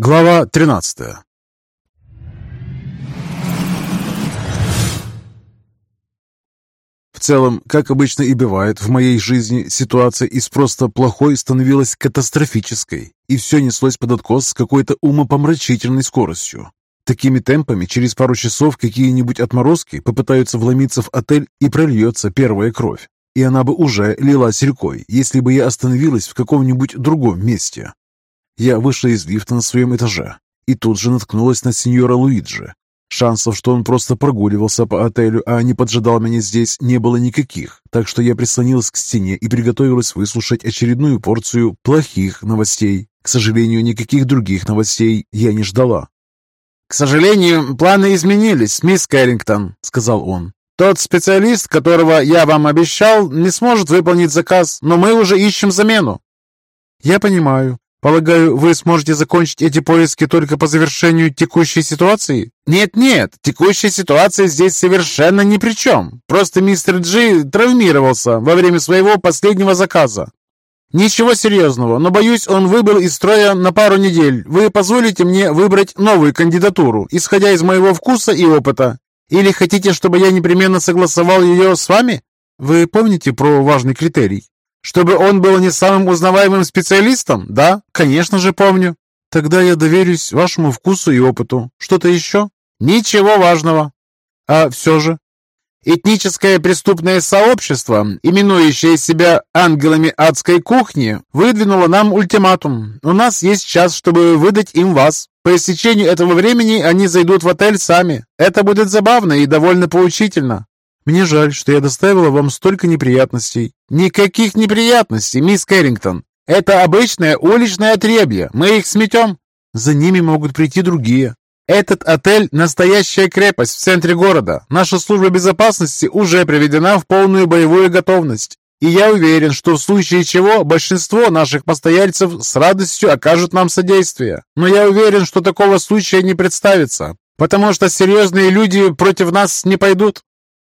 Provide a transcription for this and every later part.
Глава 13 В целом, как обычно и бывает в моей жизни, ситуация из просто плохой становилась катастрофической, и все неслось под откос с какой-то умопомрачительной скоростью. Такими темпами через пару часов какие-нибудь отморозки попытаются вломиться в отель и прольется первая кровь. И она бы уже лилась рекой, если бы я остановилась в каком-нибудь другом месте. Я вышла из лифта на своем этаже и тут же наткнулась на сеньора Луиджи. Шансов, что он просто прогуливался по отелю, а не поджидал меня здесь, не было никаких, так что я прислонилась к стене и приготовилась выслушать очередную порцию плохих новостей. К сожалению, никаких других новостей я не ждала. «К сожалению, планы изменились, мисс Кэррингтон», — сказал он. «Тот специалист, которого я вам обещал, не сможет выполнить заказ, но мы уже ищем замену». «Я понимаю. Полагаю, вы сможете закончить эти поиски только по завершению текущей ситуации? Нет-нет, текущая ситуация здесь совершенно ни при чем. Просто мистер Джи травмировался во время своего последнего заказа. Ничего серьезного, но боюсь, он выбыл из строя на пару недель. Вы позволите мне выбрать новую кандидатуру, исходя из моего вкуса и опыта? Или хотите, чтобы я непременно согласовал ее с вами? Вы помните про важный критерий? Чтобы он был не самым узнаваемым специалистом? Да, конечно же помню. Тогда я доверюсь вашему вкусу и опыту. Что-то еще? Ничего важного. А все же? Этническое преступное сообщество, именующее себя ангелами адской кухни, выдвинуло нам ультиматум. У нас есть час, чтобы выдать им вас. По истечению этого времени они зайдут в отель сами. Это будет забавно и довольно поучительно. Мне жаль, что я доставила вам столько неприятностей». «Никаких неприятностей, мисс Кэррингтон. Это обычное уличное отребье. Мы их сметем». «За ними могут прийти другие». «Этот отель – настоящая крепость в центре города. Наша служба безопасности уже приведена в полную боевую готовность. И я уверен, что в случае чего большинство наших постояльцев с радостью окажут нам содействие. Но я уверен, что такого случая не представится, потому что серьезные люди против нас не пойдут.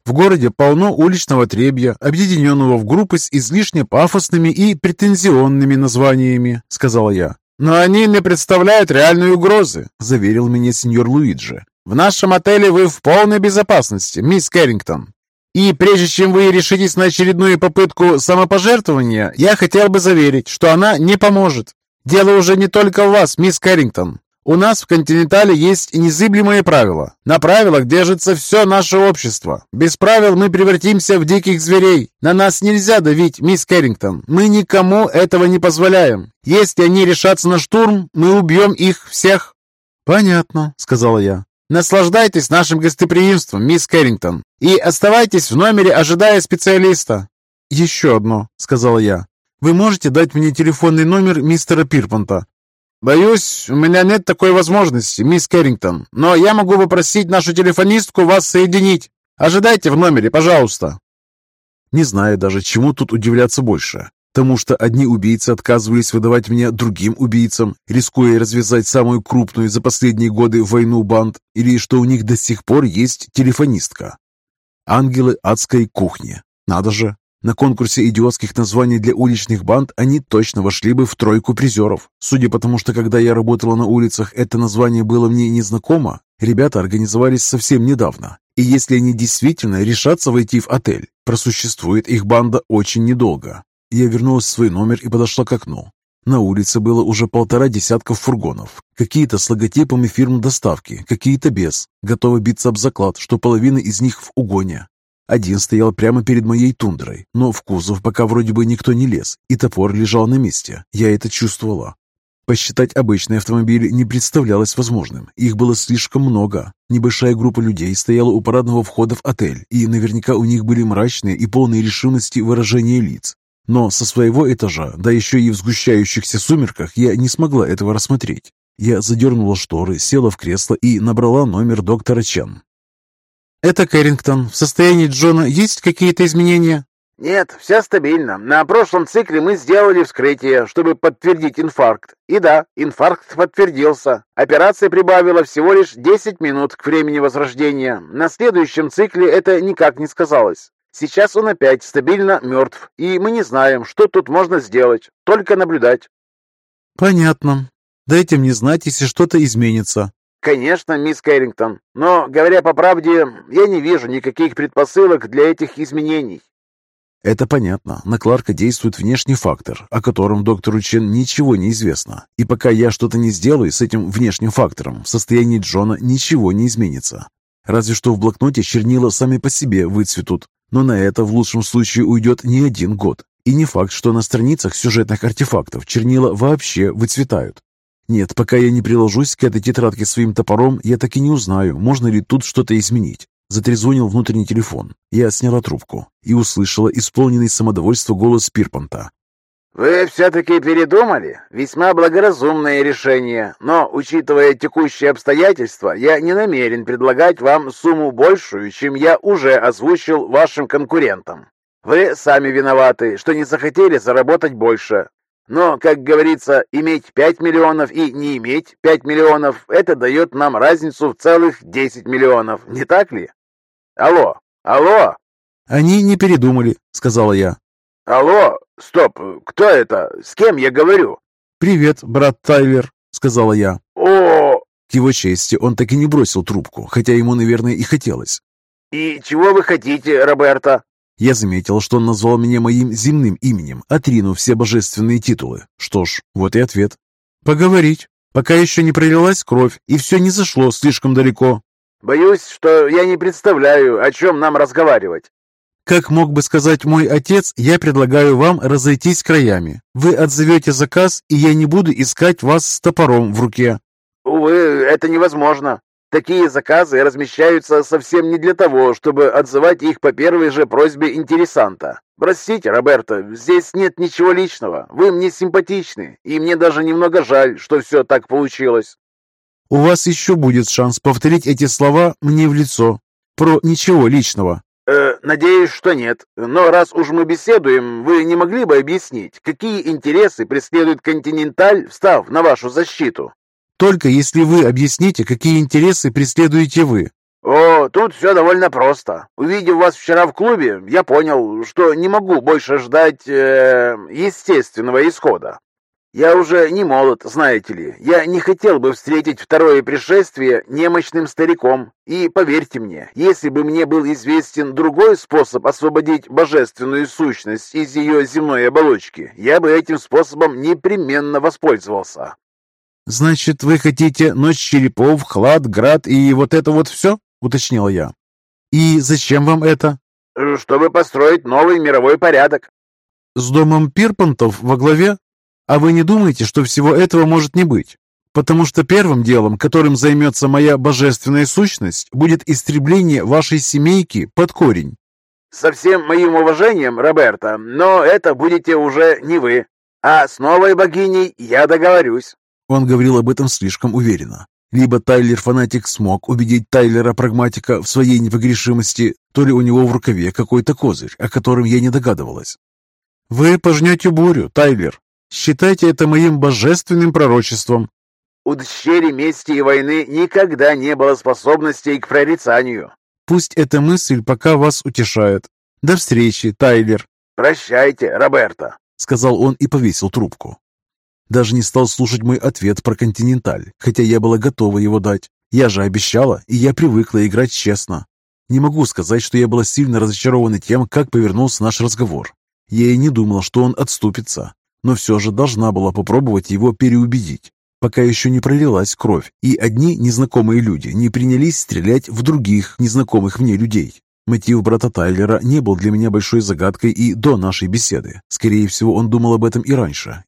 В городе полно уличного требья, объединенного в группы с излишне пафосными и претензионными названиями, сказала я. «Но они не представляют реальной угрозы», — заверил меня сеньор Луиджи. «В нашем отеле вы в полной безопасности, мисс Кэррингтон. И прежде чем вы решитесь на очередную попытку самопожертвования, я хотел бы заверить, что она не поможет. Дело уже не только в вас, мисс Кэррингтон. У нас в «Континентале» есть незыблемые правила. На правилах держится все наше общество. Без правил мы превратимся в диких зверей. На нас нельзя давить, мисс Кэррингтон. Мы никому этого не позволяем. Если они решатся на штурм, мы убьем их всех». «Понятно», — сказала я. «Наслаждайтесь нашим гостеприимством, мисс Кэррингтон, и оставайтесь в номере, ожидая специалиста». «Еще одно», — сказала я. «Вы можете дать мне телефонный номер мистера Пирпанта? «Боюсь, у меня нет такой возможности, мисс Керрингтон, но я могу попросить нашу телефонистку вас соединить. Ожидайте в номере, пожалуйста». Не знаю даже, чему тут удивляться больше. Тому, что одни убийцы отказывались выдавать меня другим убийцам, рискуя развязать самую крупную за последние годы войну банд, или что у них до сих пор есть телефонистка. Ангелы адской кухни. Надо же, на конкурсе идиотских названий для уличных банд они точно вошли бы в тройку призеров. Судя по тому, что когда я работала на улицах, это название было мне незнакомо, ребята организовались совсем недавно. И если они действительно решатся войти в отель, просуществует их банда очень недолго. Я вернулась в свой номер и подошла к окну. На улице было уже полтора десятков фургонов. Какие-то с логотипами фирм доставки, какие-то без. Готовы биться об заклад, что половина из них в угоне. Один стоял прямо перед моей тундрой, но в кузов пока вроде бы никто не лез, и топор лежал на месте. Я это чувствовала. Посчитать обычные автомобили не представлялось возможным. Их было слишком много. Небольшая группа людей стояла у парадного входа в отель, и наверняка у них были мрачные и полные решимости выражения лиц. Но со своего этажа, да еще и в сгущающихся сумерках, я не смогла этого рассмотреть. Я задернула шторы, села в кресло и набрала номер доктора Чен. «Это Кэррингтон. В состоянии Джона есть какие-то изменения?» «Нет, все стабильно. На прошлом цикле мы сделали вскрытие, чтобы подтвердить инфаркт. И да, инфаркт подтвердился. Операция прибавила всего лишь 10 минут к времени возрождения. На следующем цикле это никак не сказалось. Сейчас он опять стабильно мертв, и мы не знаем, что тут можно сделать. Только наблюдать». «Понятно. Дайте мне знать, если что-то изменится». «Конечно, мисс Кэррингтон, но, говоря по правде, я не вижу никаких предпосылок для этих изменений». Это понятно. На Кларка действует внешний фактор, о котором доктору Чен ничего не известно. И пока я что-то не сделаю с этим внешним фактором, в состоянии Джона ничего не изменится. Разве что в блокноте чернила сами по себе выцветут. Но на это в лучшем случае уйдет не один год. И не факт, что на страницах сюжетных артефактов чернила вообще выцветают. Нет, пока я не приложусь к этой тетрадке своим топором, я так и не узнаю, можно ли тут что-то изменить. Затрезвонил внутренний телефон. Я сняла трубку и услышала исполненный самодовольство голос Пирпанта. «Вы все-таки передумали? Весьма благоразумное решение, но, учитывая текущие обстоятельства, я не намерен предлагать вам сумму большую, чем я уже озвучил вашим конкурентам. Вы сами виноваты, что не захотели заработать больше. Но, как говорится, иметь 5 миллионов и не иметь 5 миллионов – это дает нам разницу в целых 10 миллионов, не так ли? Алло, алло!» «Они не передумали», — сказала я. «Алло, стоп, кто это? С кем я говорю?» «Привет, брат Тайлер», — сказала я. «О!» К его чести он так и не бросил трубку, хотя ему, наверное, и хотелось. «И чего вы хотите, Роберто?» Я заметил, что он назвал меня моим земным именем, отринув все божественные титулы. Что ж, вот и ответ. «Поговорить, пока еще не пролилась кровь, и все не зашло слишком далеко». «Боюсь, что я не представляю, о чем нам разговаривать». Как мог бы сказать мой отец, я предлагаю вам разойтись краями. Вы отзовете заказ, и я не буду искать вас с топором в руке. Увы, это невозможно. Такие заказы размещаются совсем не для того, чтобы отзывать их по первой же просьбе интересанта. Простите, Роберто, здесь нет ничего личного. Вы мне симпатичны, и мне даже немного жаль, что все так получилось. У вас еще будет шанс повторить эти слова мне в лицо. Про ничего личного. Э, надеюсь, что нет. Но раз уж мы беседуем, вы не могли бы объяснить, какие интересы преследует Континенталь, встав на вашу защиту? Только если вы объясните, какие интересы преследуете вы. О, тут все довольно просто. Увидев вас вчера в клубе, я понял, что не могу больше ждать э, естественного исхода. Я уже не молод, знаете ли. Я не хотел бы встретить второе пришествие немощным стариком. И поверьте мне, если бы мне был известен другой способ освободить божественную сущность из ее земной оболочки, я бы этим способом непременно воспользовался. «Значит, вы хотите ночь черепов, хлад, град и вот это вот все?» — уточнила я. «И зачем вам это?» «Чтобы построить новый мировой порядок». «С домом Пирпантов во главе?» А вы не думаете, что всего этого может не быть? Потому что первым делом, которым займется моя божественная сущность, будет истребление вашей семейки под корень. Со всем моим уважением, Роберто, но это будете уже не вы. А с новой богиней я договорюсь. Он говорил об этом слишком уверенно. Либо Тайлер-фанатик смог убедить Тайлера-прагматика в своей непогрешимости, то ли у него в рукаве какой-то козырь, о котором я не догадывалась. «Вы пожнете бурю, Тайлер», Считайте это моим божественным пророчеством. У дщери мести и войны никогда не было способностей к прорицанию. Пусть эта мысль пока вас утешает. До встречи, Тайлер. Прощайте, Роберто, сказал он и повесил трубку. Даже не стал слушать мой ответ про «Континенталь», хотя я была готова его дать. Я же обещала, и я привыкла играть честно. Не могу сказать, что я была сильно разочарована тем, как повернулся наш разговор. Я и не думала, что он отступится но все же должна была попробовать его переубедить, пока еще не пролилась кровь, и одни незнакомые люди не принялись стрелять в других незнакомых мне людей. Мотив брата Тайлера не был для меня большой загадкой и до нашей беседы. Скорее всего, он думал об этом и раньше.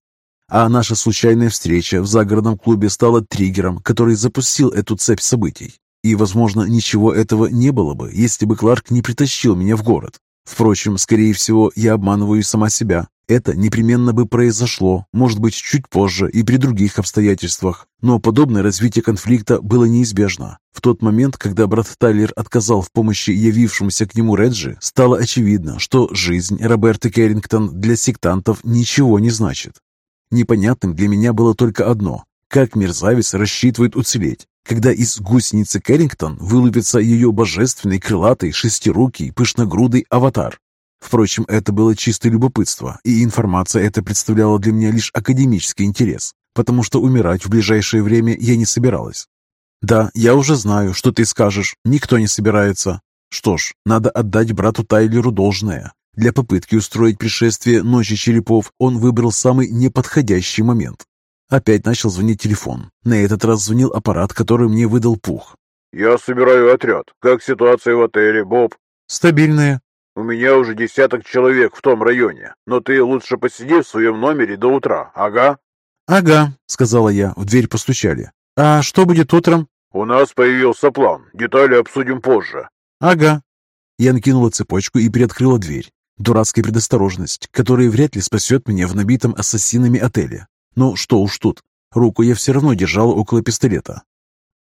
А наша случайная встреча в загородном клубе стала триггером, который запустил эту цепь событий. И, возможно, ничего этого не было бы, если бы Кларк не притащил меня в город. Впрочем, скорее всего, я обманываю сама себя. Это непременно бы произошло, может быть, чуть позже и при других обстоятельствах. Но подобное развитие конфликта было неизбежно. В тот момент, когда брат Тайлер отказал в помощи явившемуся к нему Реджи, стало очевидно, что жизнь Роберта Керрингтон для сектантов ничего не значит. Непонятным для меня было только одно – как мерзавец рассчитывает уцелеть, когда из гусеницы Керрингтон вылупится ее божественный крылатый шестирукий пышногрудый аватар. Впрочем, это было чистое любопытство, и информация эта представляла для меня лишь академический интерес. потому что умирать в ближайшее время я не собиралась. «Да, я уже знаю, что ты скажешь. Никто не собирается. Что ж, надо отдать брату Тайлеру должное. Для попытки устроить пришествие Ночи Черепов он выбрал самый неподходящий момент. Опять начал звонить телефон. На этот раз звонил аппарат, который мне выдал Пух. «Я собираю отряд. Как ситуация в отеле, Боб?» «Стабильная». «У меня уже десяток человек в том районе, но ты лучше посиди в своем номере до утра, ага?» «Ага», — сказала я, в дверь постучали. «А что будет утром?» «У нас появился план. Детали обсудим позже». «Ага». Я накинула цепочку и приоткрыла дверь. Дурацкая предосторожность, которая вряд ли спасет меня в набитом ассасинами отеле. Но что уж тут. Руку я все равно держала около пистолета.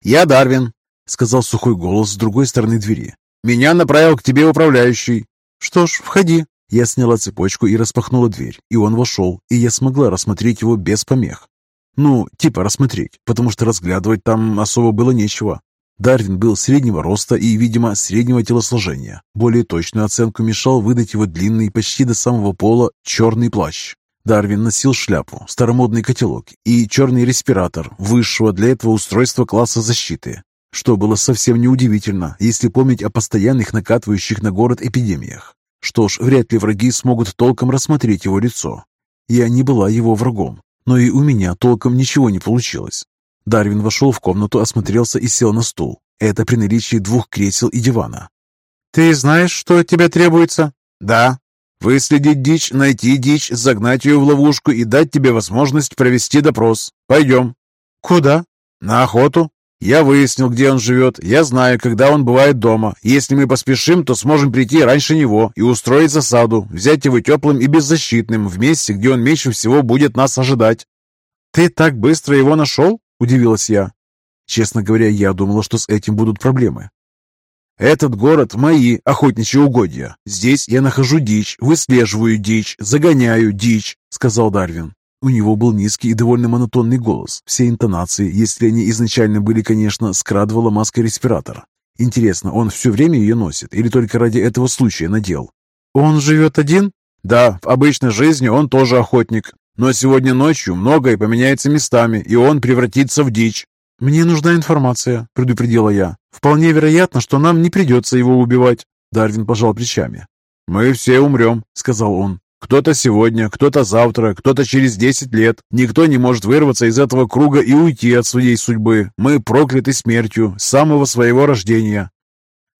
«Я Дарвин», — сказал сухой голос с другой стороны двери. «Меня направил к тебе управляющий». «Что ж, входи». Я сняла цепочку и распахнула дверь, и он вошел, и я смогла рассмотреть его без помех. Ну, типа рассмотреть, потому что разглядывать там особо было нечего. Дарвин был среднего роста и, видимо, среднего телосложения. Более точную оценку мешал выдать его длинный, почти до самого пола, черный плащ. Дарвин носил шляпу, старомодный котелок и черный респиратор высшего для этого устройства класса защиты, что было совсем неудивительно, если помнить о постоянных накатывающих на город эпидемиях. Что ж, вряд ли враги смогут толком рассмотреть его лицо. Я не была его врагом, но и у меня толком ничего не получилось. Дарвин вошел в комнату, осмотрелся и сел на стул. Это при наличии двух кресел и дивана. «Ты знаешь, что от тебя требуется?» «Да. Выследить дичь, найти дичь, загнать ее в ловушку и дать тебе возможность провести допрос. Пойдем». «Куда?» «На охоту. Я выяснил, где он живет. Я знаю, когда он бывает дома. Если мы поспешим, то сможем прийти раньше него и устроить засаду, взять его теплым и беззащитным в месте, где он меньше всего будет нас ожидать». «Ты так быстро его нашел?» – удивилась я. Честно говоря, я думала, что с этим будут проблемы. «Этот город – мои охотничьи угодья. Здесь я нахожу дичь, выслеживаю дичь, загоняю дичь», – сказал Дарвин. У него был низкий и довольно монотонный голос. Все интонации, если они изначально были, конечно, скрадывала маска респиратора. Интересно, он все время ее носит или только ради этого случая надел? «Он живет один?» «Да, в обычной жизни он тоже охотник. Но сегодня ночью многое поменяется местами, и он превратится в дичь». «Мне нужна информация», — предупредила я. «Вполне вероятно, что нам не придется его убивать». Дарвин пожал плечами. «Мы все умрем», — сказал он. Кто-то сегодня, кто-то завтра, кто-то через десять лет. Никто не может вырваться из этого круга и уйти от своей судьбы. Мы прокляты смертью с самого своего рождения.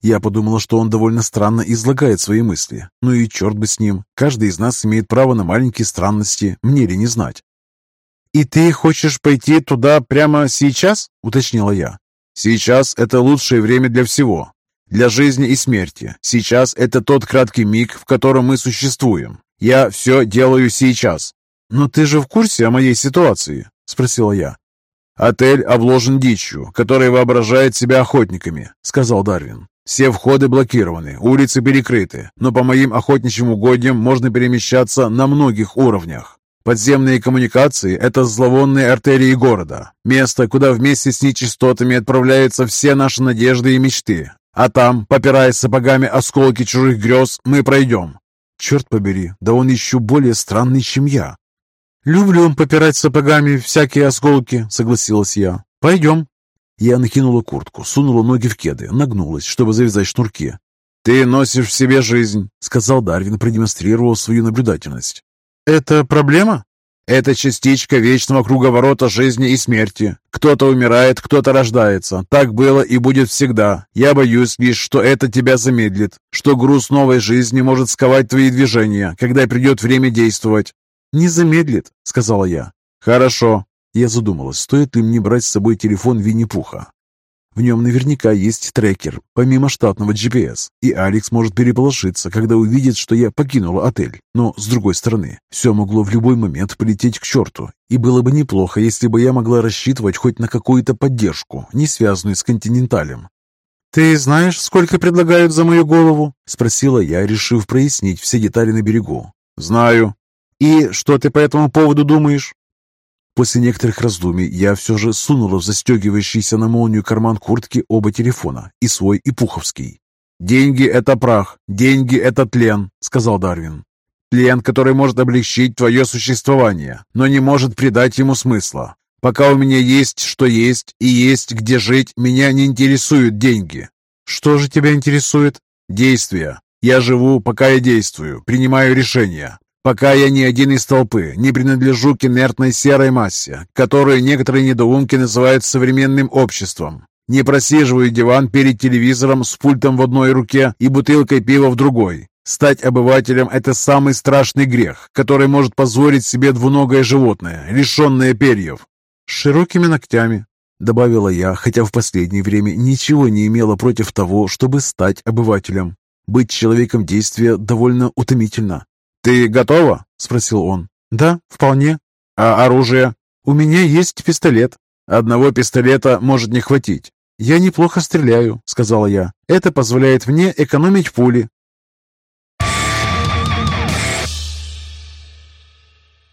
Я подумала, что он довольно странно излагает свои мысли. Ну и черт бы с ним. Каждый из нас имеет право на маленькие странности, мне ли не знать. «И ты хочешь пойти туда прямо сейчас?» — уточнила я. «Сейчас это лучшее время для всего. Для жизни и смерти. Сейчас это тот краткий миг, в котором мы существуем. Я все делаю сейчас». «Но ты же в курсе о моей ситуации?» – спросила я. «Отель обложен дичью, которая воображает себя охотниками», – сказал Дарвин. «Все входы блокированы, улицы перекрыты, но по моим охотничьим угодьям можно перемещаться на многих уровнях. Подземные коммуникации – это зловонные артерии города, место, куда вместе с нечистотами отправляются все наши надежды и мечты. А там, попирая сапогами осколки чужих грез, мы пройдем. Черт побери, да он еще более странный, чем я. «Люблю попирать сапогами всякие осколки», — согласилась я. «Пойдем». Я накинула куртку, сунула ноги в кеды, нагнулась, чтобы завязать шнурки. «Ты носишь в себе жизнь», — сказал Дарвин, продемонстрировал свою наблюдательность. «Это проблема?» Это частичка вечного круговорота жизни и смерти. Кто-то умирает, кто-то рождается. Так было и будет всегда. Я боюсь лишь, что это тебя замедлит, что груз новой жизни может сковать твои движения, когда придет время действовать». «Не замедлит», — сказала я. «Хорошо». Я задумалась, стоит ли мне брать с собой телефон Винни-Пуха. В нем наверняка есть трекер, помимо штатного GPS, и Алекс может переполошиться, когда увидит, что я покинула отель. Но, с другой стороны, все могло в любой момент полететь к черту, и было бы неплохо, если бы я могла рассчитывать хоть на какую-то поддержку, не связанную с континенталем. «Ты знаешь, сколько предлагают за мою голову?» — спросила я, решив прояснить все детали на берегу. «Знаю». «И что ты по этому поводу думаешь?» После некоторых раздумий я все же сунула в застегивающийся на молнию карман куртки оба телефона, и свой, и пуховский. «Деньги — это прах, деньги — это тлен», — сказал Дарвин. Тлен, который может облегчить твое существование, но не может придать ему смысла. Пока у меня есть что есть и есть где жить, меня не интересуют деньги. Что же тебя интересует? Действия. Я живу, пока я действую, принимаю решения. Пока я не один из толпы, не принадлежу к инертной серой массе, которую некоторые недоумки называют современным обществом. Не просиживаю диван перед телевизором с пультом в одной руке и бутылкой пива в другой. Стать обывателем – это самый страшный грех, который может позволить себе двуногое животное, лишенное перьев. С широкими ногтями, добавила я, хотя в последнее время ничего не имела против того, чтобы стать обывателем. Быть человеком действия довольно утомительно. «Ты готова?» – спросил он. «Да, вполне». «А оружие?» «У меня есть пистолет». «Одного пистолета может не хватить». «Я неплохо стреляю», – сказала я. «Это позволяет мне экономить пули».